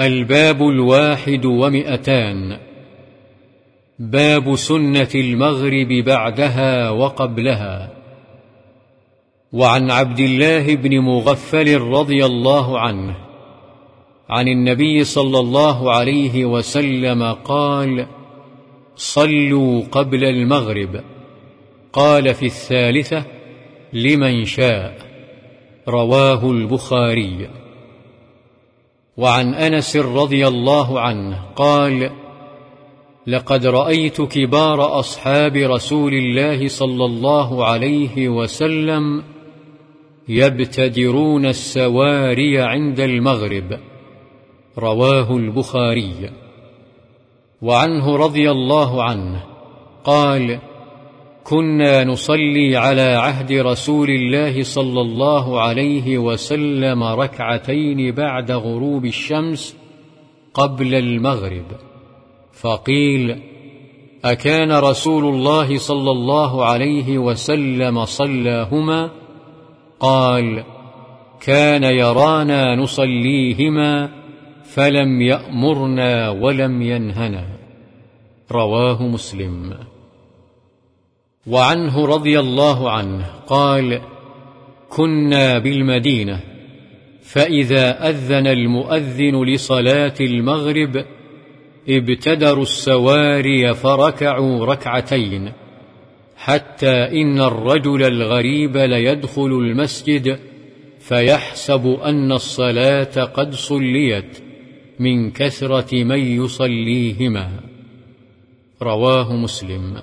الباب الواحد ومئتان. باب سنة المغرب بعدها وقبلها. وعن عبد الله بن مغفل رضي الله عنه عن النبي صلى الله عليه وسلم قال صلوا قبل المغرب قال في الثالثة لمن شاء رواه البخاري. وعن أنس رضي الله عنه قال لقد رأيت كبار أصحاب رسول الله صلى الله عليه وسلم يبتدرون السواري عند المغرب. رواه البخاري. وعنه رضي الله عنه قال كنا نصلي على عهد رسول الله صلى الله عليه وسلم ركعتين بعد غروب الشمس قبل المغرب. فقيل أكان رسول الله صلى الله عليه وسلم صلاهما؟ قال كان يرانا نصليهما فلم يأمرنا ولم ينهنا. رواه مسلم. وعنه رضي الله عنه قال كنا بالمدينة فإذا أذن المؤذن لصلاة المغرب ابتدروا السواري فركعوا ركعتين حتى إن الرجل الغريب ليدخل المسجد فيحسب أن الصلاة قد صليت من كثرة من يصليهما. رواه مسلم.